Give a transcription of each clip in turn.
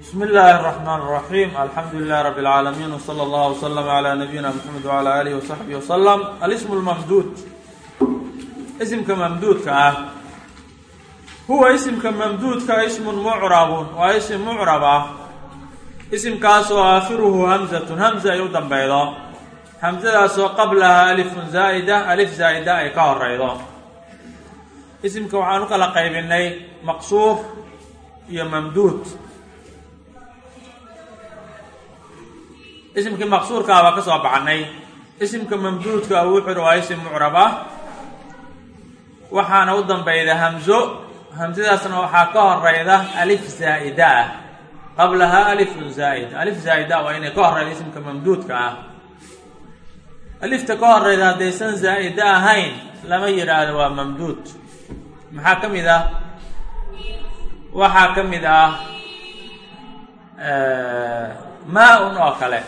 بسم الله الرحمن الرحيم الحمد لله رب العالمين وصلى الله وسلم على نبينا محمد وعلى آله وصحبه وسلم الاسم الممدود اسمka ممدودka ah huwa اسمka ممدودka اسم معرب waa اسم معرب ah اسمkaasoo aakhiruhu همزة همزة ay u dambeydo همزadaasoo qablaha ألف زاaئدة ألف زاaئدة ay ka horeydo اسمka waxaan u kala qaybinay maqsuur iyo mamduud isimkii maqsuurkaa baa ka soo baxnay isimka mamduudka wuxuu waa isim mucrab ah. Waxaana u dambeyda hamzo. Hamsadaasna waxaa ka horeyda alif zaa'ida ah. Qablaha alifun zaa'id alif zaa'ida waa inay ka horeyda isimka mamduudka ah. Alifta ka horeyda haddaysan zaa'ida ahayn lama yidhaahdo waa mamduud. Maxaa ka mid ah? Waxaa ka mid ah maa-un oo kale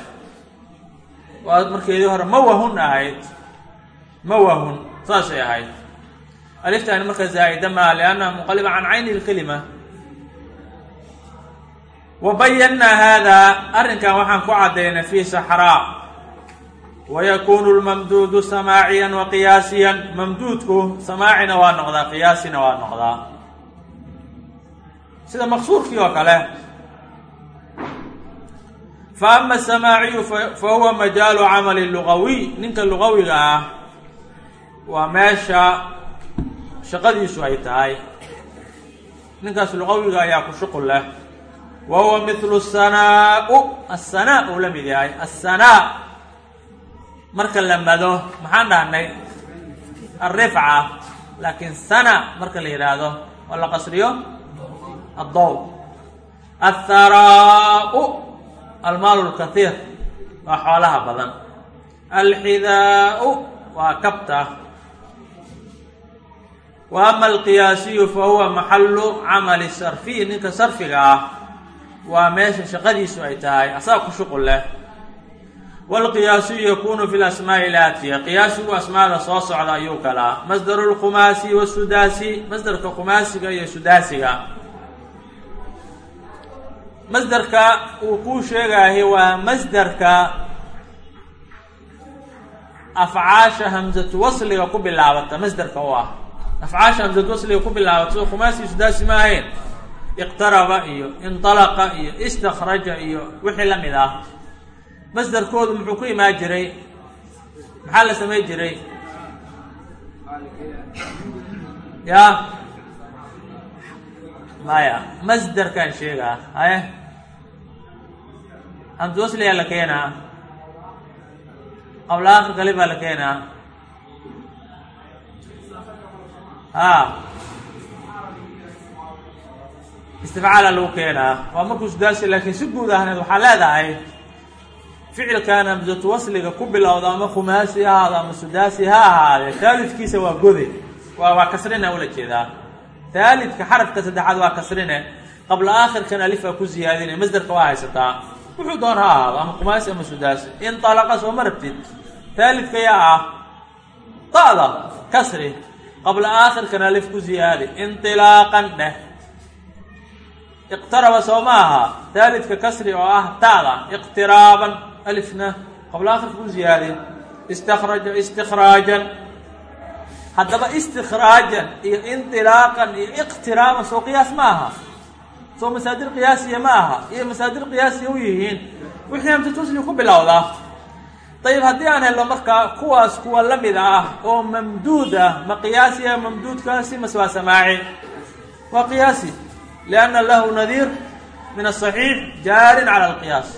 waa markeedii hore mawahun ahayd. Mawahun saasay ahayd. Aliftaani marka zaa'ida maa liannaha munqaliba can cayni lkelima wa bayannaa haadaa arrinkan waxaan ku caddaynay fi saxraa wayakunu lmamduudu samaaciyan wa qiyaasiyan. Mamduudku samaacina waa noqdaa qiyaasina waa noqdaa. Sida maqsuurkii oo kale fa ama asamaaciyu fa huwa majaalu camali lugawiy ninka lugawiga ah waa meesha shaqadiisu ay tahay. Ninkaas lugawiga ayaa ku shuqul leh. Wa huwa mithlu sanaa-u. Uu la mid yahay. Asanaa marka la mado maxaan dhahnay? Alrifca laakiin sana marka la yidhaahdo oo la qasriyo addow atharaa-u almaal lkathiir waa xoolaha badan alxidaa-u waa kabta wa ama alqiyaasiyu fa huwa maxalu camali sarfiy ninka sarfiga ah waa meesha shaqadiisu ay tahay asaga ku shuqul leh wاlqiyaasiyu yakunu fi lasmaaءi laatiya qiyaasigu asmaada soo socda ayuu kalaa masdaru lkhumaasi wasudaasi masdarka khumaasiga iyo sudaasiga masderka uu kuu sheegaayo waa masderka afcaasha hamsatu wasliga ku bilaabata masderka u ah. Afcaasha hamsatu wasliga ku bilaabata soo khumaasi iyo sudaasi ma ahayn. Iqtaraba iyo inطalaqa iyo istakraja iyo wixii la mid ah. Masderkoodu muxuu ku imaan jiray? Maxaa la samay jiray? Ya maya masderkaan sheegaa haye hamswasliyaa la keenaa qabla akhir kali baa la keenaa ha istifcaala lagu keenaa waa markuu sudaasi laakiin si guud ahneed waxaa leedahay ficilkan hamsatu wasliga ku bilowda ama khumaasi ha ahaado ama sudaasi ha ahaadee taalidkiisa waa gode waa waa kasrina ula jeedaa taalidka xarafka saddexaad waa kasrine qabla aakhirkan alifaa ku ziyaadinay masderka waa haysataa. Wuxuu doon ha ahaado ama khumaasi ama sudaasi inalaqa soo ma rabtid. Taalidka yaa ah ta'da kasri qabla aakhirkan alif ku ziyaadi inilaaqan dheh. Iqtaraba soo ma aha taalidka kasri oo ah ta'da iqtiraaban alifna qabla akhirka ku ziyaadi. Istakraja istikraajan haddaba istikraajan iyo indilaaqan iyo iqtiraaban soo qiyaas ma aha. Soo masaadir qiyaasiya ma aha. Iyo masaadir qiyaasiya u yihiin wixii hamsatusli ku bilowdaa dayib haddii aan helno markaa kuwaas kuwa la mid ah oo mamduud ah ma qiyaasiya mamduudkaasi mase waa samaaci. Waa qiyaasi lianna lahu nadiir min asaxiix jaarin cala alqiyaas.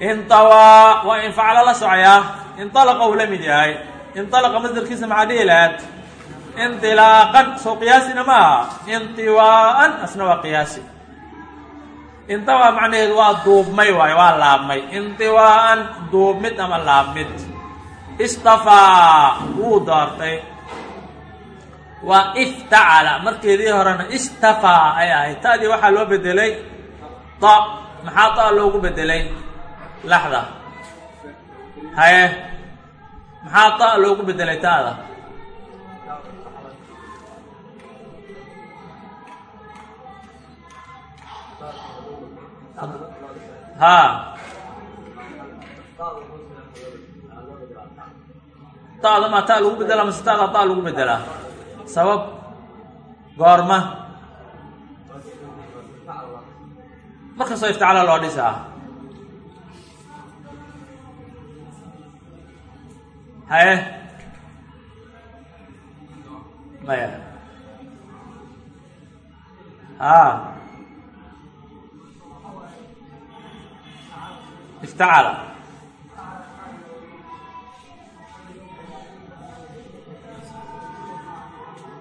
Intawaa waa infaclo la socoyaa inalaqa uu la mid yahay inalaqa masdarkiisa maxaa dhihi lahaad indilaaqan soo qiyaasina ma aha intiwaaan asna waa qiyaasi intawaa macnaheedu waa duubmay waayo waa laabmay intiwaaan duubmid ama laabmid istafaa wuu doortay waa iftacala markeedii horena istafaa ay ahayd ta'dii waxaa loo bedelay ta maxaa ta loogu bedelay laxda haye maxaa ta loogu bedelay ta'da? Haa ta'da maa ta lagu bedelaa mase ta'da ta lagu bedelaa sabab goorma. Markastoo iftacala loo dhisaa haye maya haa iftacala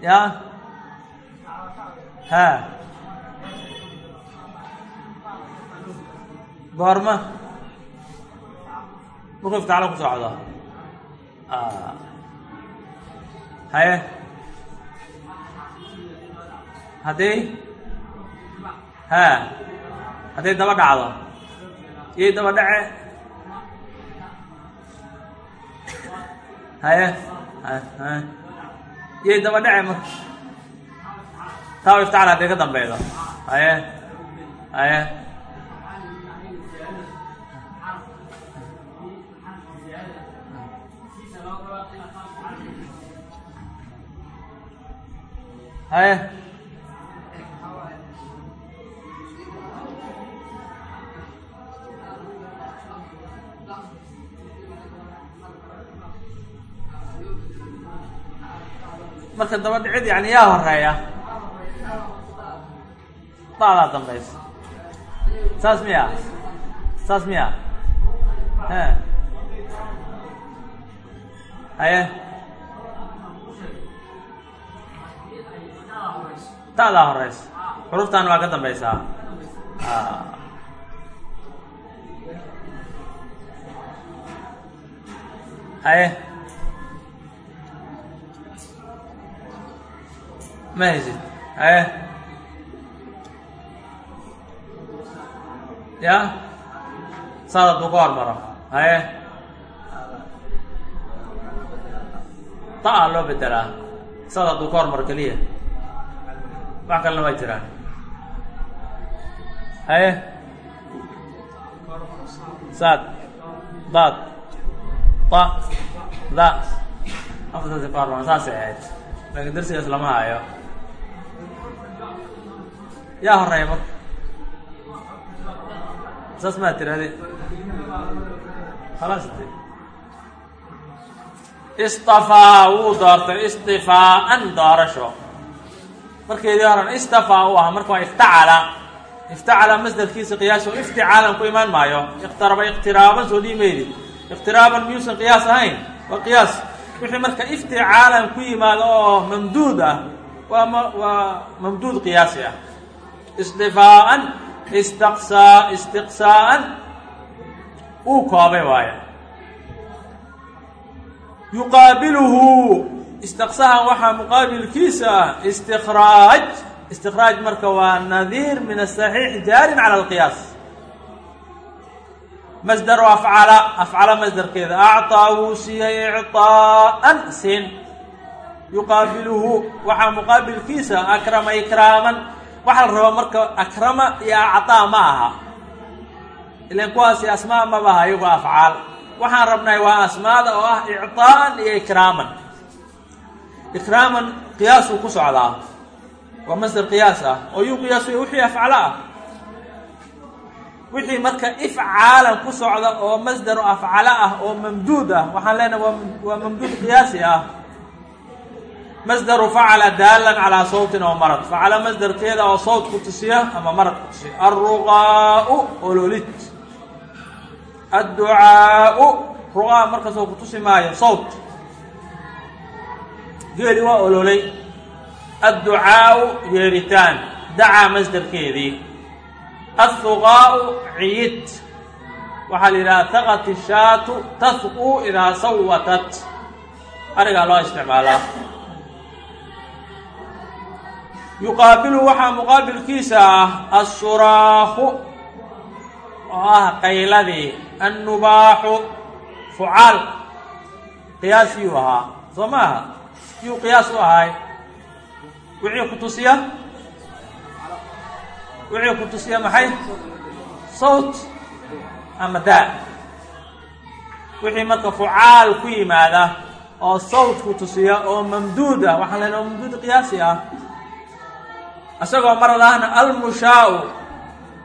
ya ha goorma markuu iftacalo ku socdo haye haddii ha hadday daba dhacdo yay daba dhace haye yay daba dhace marka taa iftacala hadday ka dambeydo haye haye haye marka daba dhicid yani yaa horreeya. Daadaa dambaysa. Saas miya saas miya haye ta'daa horeysa xuruftan waa ka dambaysaa haye ma haysid haye ya? Saad hadduu ka hormaro haye ta-a loo bedelaa saad hadduu ka hormaro keliya wax kalena waa jiraan haye? Saad. Daad. Ta da afartaasi ka hormaro saasay ahayd. Laakiin darsigaas lama hayo. Yaa horreeya marka saas maad tirahde khalaas istafaa wuu doortay. Istifaaan doorasho markeedii horan istafaa u ahaa marka waa iftacala. Iftacala masdarkiisa qiyaas oo ifticaalan ku imaan maayo. Iqtaraba iqtiraaban soo dhiimaydi iqtiraaban miyuusan qiyaas ahayn? Waa qiyaas. Wixii marka ifticaalan ku yimaado oo mamduud ah waa m waa mamduud qiyaasi ah. Istifaaan istaqsaa istiqsaa'an uu koobay waayo yuqaabiluhu istiqsahan waxaa muqaabilkiisa ah istikraaj istikraaj marka waa nadiir min asaxiix jaarin cala alqiyaas masdaru afcala afcala masdarkeeda acطaa wuu siiyey icطaa'an sin yuqaabiluhu waxaa muqaabilkiisa akrama ikraaman waxaa la rabaa marka akrama iyo acطaa ma aha ilan kuwaasi asmaa maba aha iyagoo afcaal waxaan rabnay waa asmaada oo ah icطaa'an iyo ikraaman ikraaman qiyaasuu ku socdaa waa masdar qiyaas ah oo yuu qiyaasuya wixii afcalo ah. Wixii marka ifcaalan ku socda oo masdaru afcalo ah oo mamduud ah waxaan leenahay waa mamduud qiyaasi ah. Masdaru facala daalan calaa sawtin oo marad. Facala masdarkeeda oo sawt ku tusiya ama marad ku tusiya. Alruqaau ololid adducaau ruqaa markaasoo ku tusi maayo sawt geeli waa ololay. Adducaau yeeritaan dacaa masdarkeedii. Athuqaau ciyid waxaa la yidhaha taqat ishaatu tahqu idaa sawatat arigaa loo isticmaalaa. Yuqaabilu waxaa muqaabilkiisa ah assuraaku oo ah qayladii. Annubaaxu fucaal. Qiyaas yuu ahaa. Soo ma aha yuu qiyaas u ahay. Wixii ku tusiya wixii ku tusiya maxay? Sawt ama daa. Wixii marka fucaal ku yimaada oo sawt ku tusiya oo mamduud ah waxaan leynaa oo mamduud qiyaasi ah isagoo marad ahna almushaau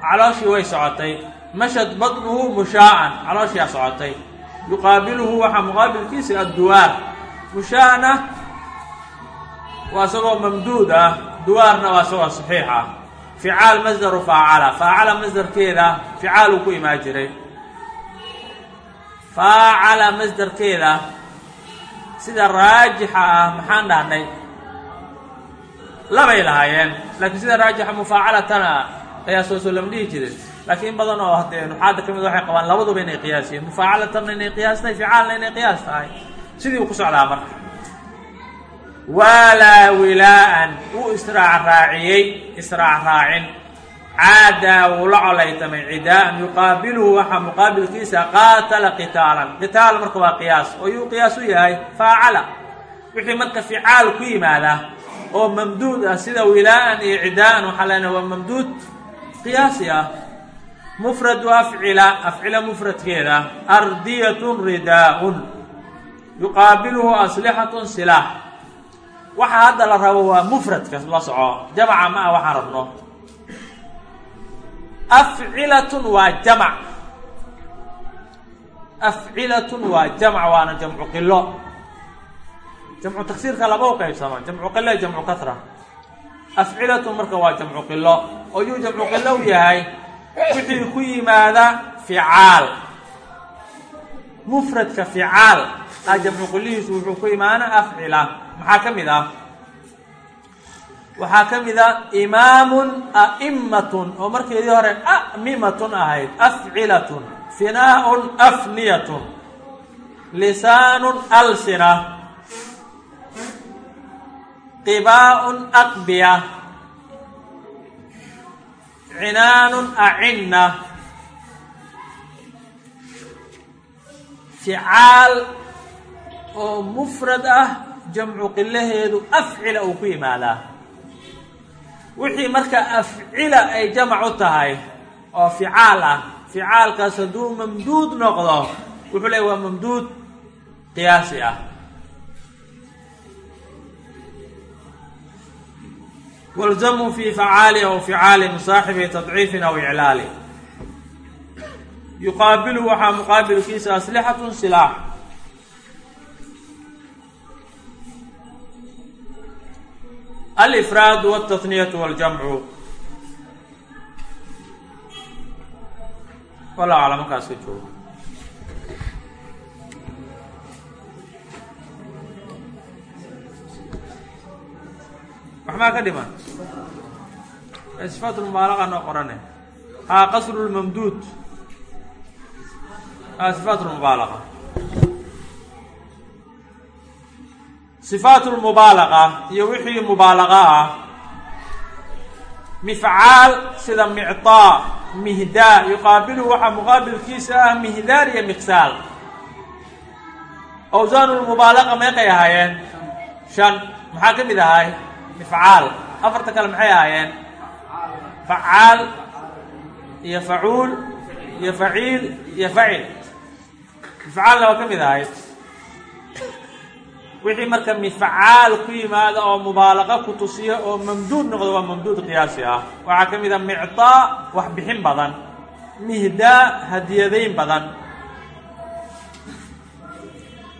calooshii way socotay. Mashad badnuhu mushaa'an calooshiyaa socotay. Yuqaabiluhu waxaa muqaabilkiisa adduwaar mushaa'na waa isagoo mamduud ah duwaarna waa isagoo saxiix ah. Ficaal masdaru faacala faacala masdarkeeda ficaaluu ku imaan jiray. Faacala masdarkeeda sida raajixa ah maxaan dhahnay? Labay lahaayeen laakiin sida raajixa mufaacalatana qiyaasoosoo lama dhihi jirin laakiin in badan oo haddee nuxaadda ka mid waxay qabaan labaduba inay qiyaasiyeen mufaacalatanna inay qiyaas tahay ficaalna inay qiyaas sidii uu ku socdaa marka waalaa wilaa'an wuu israac raaciyey israac raacin. Caadaa wuu la colaytamay cidaa'an yuqaabiluhu waxaa muqaabilkiisa qaatala qitaalan. Qitaal marka waa qiyaas oo yuu qiyaas u yahay faacala. Wixii marka ficaal ku yimaada oo mamduud ah sida wilaa'an iyo cidaa'an waxaa leenahay waa mamduud qiyaasi ah mufradu afcila afcila mufradkeeda ardiyatun ridaa'un. Yuqaabiluhu aslixatun silaax waxaa hadda la rabo waa mufradka la soco. Jamaca ma ah waxaan rabno. Afcilatun waa jamac. Afcilatun waa jamc waana jamcu qilo. Jamcu taksiirka laba u qaybsama jamcu qilo iyo jamcu kasra. Afcilatun marka waa jamcu qilo. Oo yuu jamcu qilo u yahay. Wixii ku yimaada ficaal. Mufradka ficaal a jamcu qilihiisu wuxuu ku imaana afcila maxaa ka mid ah? Waxaa ka mid a imaamun a'immatun oo markeedii hore amimatun ahayd afcilatun finaaun afniyatun lisaanun alsina qibaaun aqbiya cinaanun acinna ficaal oo mufrad ah jamcu qilaheedu afcila uu ku yimaadaa. Wixii marka afcila ay jamac u tahay oo ficaal ah ficaalkaas hadduu mamduud noqdo wuxuu leey waa mamduud qiyaasi ah. Walzamu fi facaali aw ficaali musaaxibi tadciifin aw iclaali. Yuqaabilu waxaa muqaabilkiisa aslixatun silaax alifraad wاtahniyatu waljamcu wallahu aclam markaas ka joogo waxmaa ka dhiman sifaat lmubaalaqa noo qorane haa qasru lmamduud haa sifaat lmubaalaqa sifaat lmubaalaqa iyo wixii mubaalaqa ah. Mifcaal sida micطaa mihdaa yuqaabilu waxaa muqaabilkiisa ah mihdaar iyo miqsaal. Awsaan lmubaalaqa meeqay ahaayeen? Shan. Maxaa ka mid ahay? Mifcaal. Afarta kale maxay ahaayeen? Facaal iyo facuul iyo faciil iyo facil. Mifcaalna waa ka mid ahayd wixii marka mifcaal ku yimaada oo mubaalaqa ku tusiya oo mamduud noqdo waa mamduud qiyaasi ah. Waxaa ka mid a micطaa wax bixin badan. Mihdaa hadiyadayn badan.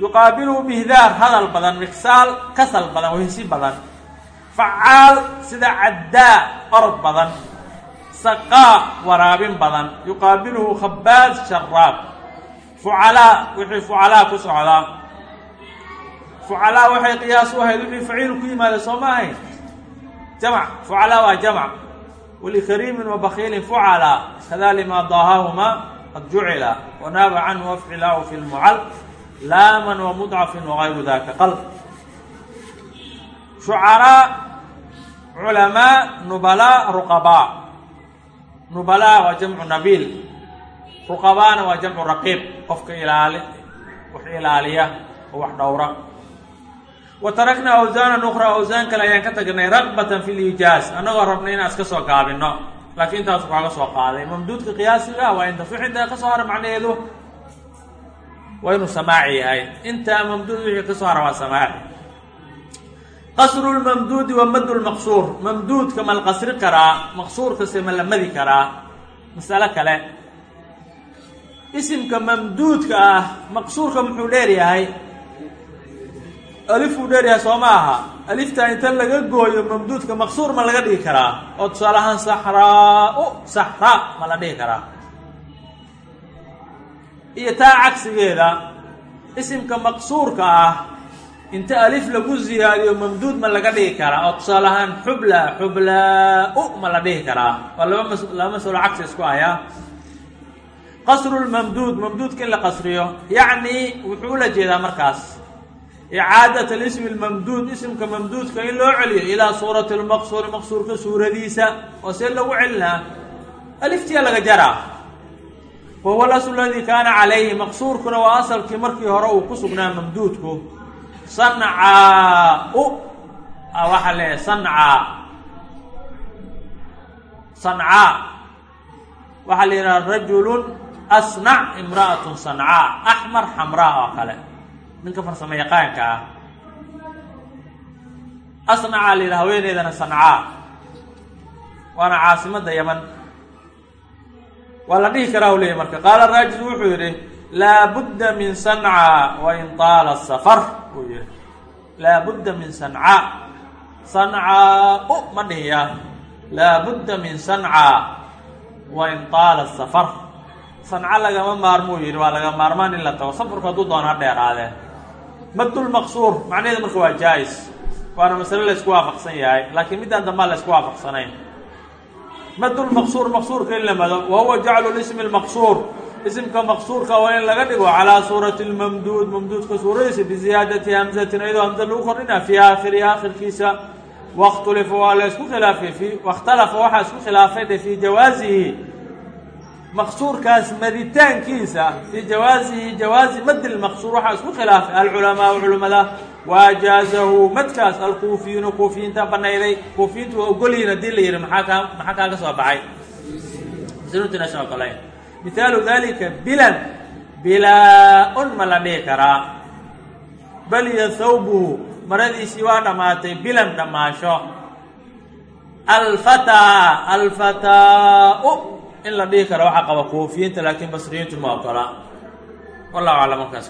Yuqaabiluhu mihdaar hadal badan. Miksaal kasal badan wehsi badan. Facaal sida caddaa orod badan. Saqaa waraabin badan. Yuqaabiluhu khabaad sharaab fucalaa wixii fucalaa ku socdaa fucalaa waxay qiyaas u ahayd wixii faciil ku yimaada soo ma ahayn. Jamc fucalaa waa jamc walikariimin wabakiilin fucalaa. Kada lima daahahuma qad jucila wanaaba canhu afcilaahu fi lmucal laaman wamudcafin wagayru daka qalb. Shucaraa culamaa nubalaa ruqabaa. Nubalaa waa jamcu nabiil. Ruqabaana waa jamcu raqiib. Qofka ilaali wax ilaaliya oo wax dhowra wa taraknaa awsaanan ukraa awsaan kale ayaan ka tagnay raqbatan fi liijaaz annagoo rabnay inaan iska soo gaabino laakiin intaasu kaaga soo qaaday. Mamduudka qiyaasiga waa inta ficida ka soo hara macnaheedu waa inuu samaaci yahay. Intaa mamduud wixii ka soo hara waa samaaci. Qasru lmamduudi wa madu lmaqsuur mamduudka ma la karaa maqsuurkase ma la madi karaa. Masalo kale. Isimka mamduudka ah maqsuurka muxuu dheeryahay alifuu dheeryahay soo ma aha. Aliftaa inta laga gooyo mamduudka maqsuur ma laga dhigi karaa. Oo tusaale ahaan saxraa-u saxraa ma la dhihi karaa. Iyo taa cagsigeeda isimka maqsuurka ah inta alif lagu ziyaadiyo mamduud ma laga dhigi karaa. Oo tusaale ahaan xubla xublaa-u ma la dhihi karaa. Waa laba mas laba masalo cagsi isku ayaa qasru lmamduud mamduudka in la qasriyo yacni wuxuu ula jeedaa markaas icaadat alismi lmamduud isimka mamduudka in loo celiyo ilaa suurati lmaqsuuri maqsuurka suuradiisa oo see lagu celinaa aliftiya laga jaraa wa huwa alaslu aladii kaana calayhi maqsuurkuna waa asalkii markii hore uu ku sugnaa mamduudku sancaa-u waxaa leeyahay sancaa sancaa waxaa la yidhaha rajulun asnac imra'atun sancaa axmar xamraa oo kale ninka farsamo yaqaanka ah. Asnacaa la yidhaha haweeneydana sancaa waana caasimadda yaman waa la dhihi karaa u leeyahy marka qaala raajis wuxuu yidhi laa budda min sancaa wain taala safar buu yihi laa budda min sancaa sancaa-u ma dhihiya laa budda min sancaa wain taala safar. Sanco lagama maarmuu yidhi waa laga maarmaan in la tago. Safarku hadduu doona ha dheeraadee madulmaqsuur macnaheedu marka waa jaa-is. Waana masale la ysku waafaqsan yahay laakiin middaan dambaa la ysku waafaqsanayn. Madulmaqsuur maqsuurka in la mado wa huwa jaclu lismi lmaqsuur isimka maqsuurka waa in laga dhigo calaa suurati lmamduud mamduudka suuradiisa biziyaadati hamzatin iyadoo hamza lagu kordhina fii aakhiri aakhirkiisa. Wakhtulifa waa la isku khilaafay fi wakhtalafa waxaa isku khilaafay de fii jawaasihi maqsuurkaas maditaankiisa fii jawaasihi jawaazi madi lmaqsuur waxaa isku khilaafay alculamaau culimada waajaazahu madkaas alkuufiyuuna kuufiyiinta banayday kuufiyiintu waa ogolyihin haddii la yihi maxaa kaa maxaa kaaga soo baxay? Mihaalu dalika bilan bilaa-un ma la dhihi karaa. Bal iyo thawbuhu maradiisii waa dhammaatay bilan dhammaasho. Alfataa alfataa-u in la dhihi karo waxaa qaba kuufiyiinta laakiin basriyiintu ma ogola. Wallahu aclam markaas